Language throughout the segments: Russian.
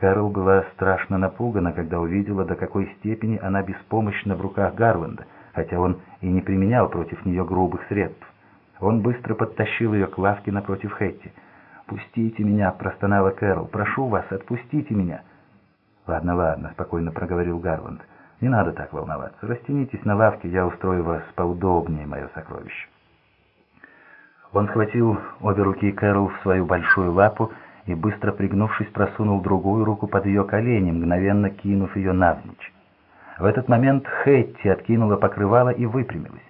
Кэрол была страшно напугана, когда увидела, до какой степени она беспомощна в руках Гарленда, хотя он и не применял против нее грубых средств. Он быстро подтащил ее к лавке напротив Хэтти. «Пустите меня!» — простонала Кэрол. «Прошу вас, отпустите меня!» «Ладно, ладно», — спокойно проговорил Гарланд. «Не надо так волноваться. Растянитесь на лавке, я устрою вас поудобнее, мое сокровище». Он схватил обе руки Кэрол в свою большую лапу и, быстро пригнувшись, просунул другую руку под ее колени, мгновенно кинув ее навзничь. В этот момент Хэтти откинула покрывало и выпрямилась.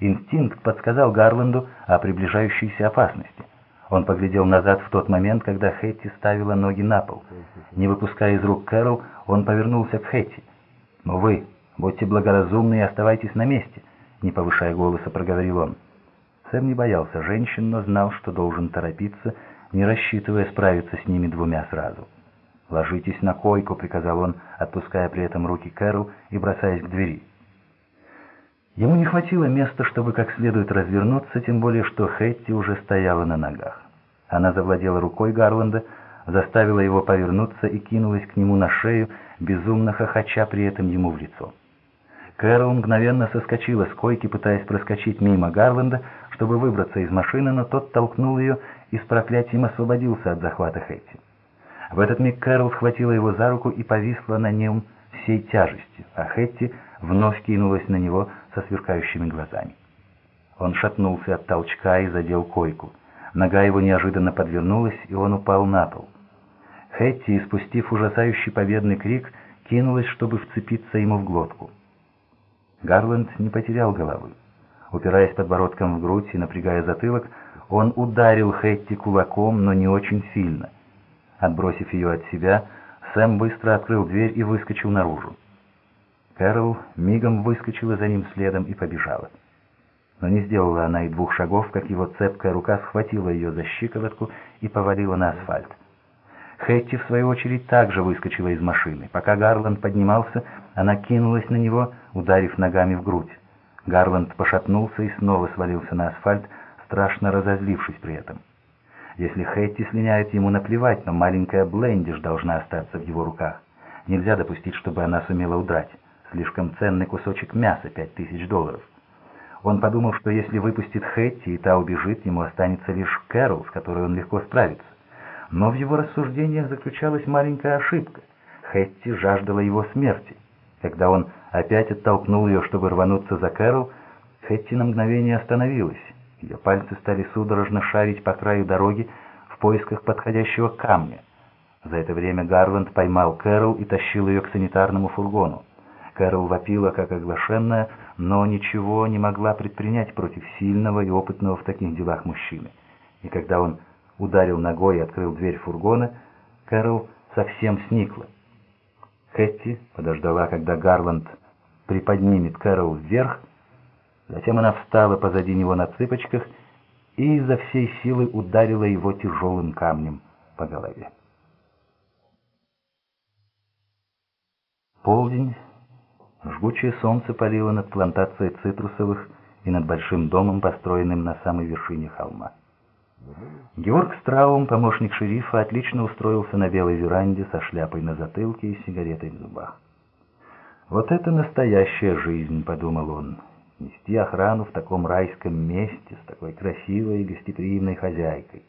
Инстинкт подсказал Гарланду о приближающейся опасности. Он поглядел назад в тот момент, когда Хэтти ставила ноги на пол. Не выпуская из рук Кэрол, он повернулся к Хэтти. «Но вы, будьте благоразумны и оставайтесь на месте», — не повышая голоса, проговорил он. Сэм не боялся женщин, но знал, что должен торопиться, не рассчитывая справиться с ними двумя сразу. «Ложитесь на койку», — приказал он, отпуская при этом руки Кэрол и бросаясь к двери. Ему не хватило места, чтобы как следует развернуться, тем более что Хэтти уже стояла на ногах. Она завладела рукой Гарланда, заставила его повернуться и кинулась к нему на шею, безумно хохоча при этом ему в лицо. Кэрол мгновенно соскочила с койки, пытаясь проскочить мимо Гарланда, чтобы выбраться из машины, но тот толкнул ее и с проклятием освободился от захвата Хэтти. В этот миг Кэрол схватила его за руку и повисла на нем всей тяжестью, а Хэтти вновь кинулась на него со сверкающими глазами. Он шатнулся от толчка и задел койку. Нога его неожиданно подвернулась, и он упал на пол. Хэтти, испустив ужасающий победный крик, кинулась, чтобы вцепиться ему в глотку. Гарленд не потерял головы. Упираясь подбородком в грудь и напрягая затылок, он ударил Хэтти кулаком, но не очень сильно. Отбросив ее от себя, Сэм быстро открыл дверь и выскочил наружу. Кэрол мигом выскочила за ним следом и побежала. Но не сделала она и двух шагов, как его цепкая рука схватила ее за щиколотку и повалила на асфальт. Хэтти, в свою очередь, также выскочила из машины. Пока Гарланд поднимался, она кинулась на него, ударив ногами в грудь. Гарланд пошатнулся и снова свалился на асфальт, страшно разозлившись при этом. Если Хэтти слиняет, ему наплевать, но маленькая Блендиш должна остаться в его руках. Нельзя допустить, чтобы она сумела удрать. Слишком ценный кусочек мяса, пять тысяч долларов. Он подумал, что если выпустит Хэтти и та убежит, ему останется лишь Кэрол, с которой он легко справится. Но в его рассуждениях заключалась маленькая ошибка. Хэтти жаждала его смерти. Когда он опять оттолкнул ее, чтобы рвануться за Кэрол, Хэтти на мгновение остановилась. Ее пальцы стали судорожно шарить по краю дороги в поисках подходящего камня. За это время Гарланд поймал Кэрол и тащил ее к санитарному фургону. Кэрол вопила, как оглашенная, но ничего не могла предпринять против сильного и опытного в таких делах мужчины. И когда он ударил ногой и открыл дверь фургона, Кэрол совсем сникла. Хэтти подождала, когда Гарланд приподнимет Кэрол вверх, затем она встала позади него на цыпочках и изо всей силы ударила его тяжелым камнем по голове. Полдень Жгучее солнце палило над плантацией цитрусовых и над большим домом, построенным на самой вершине холма. Георг Страум, помощник шерифа, отлично устроился на белой веранде со шляпой на затылке и сигаретой в зубах. «Вот это настоящая жизнь», — подумал он, — «нести охрану в таком райском месте с такой красивой и гостеприимной хозяйкой».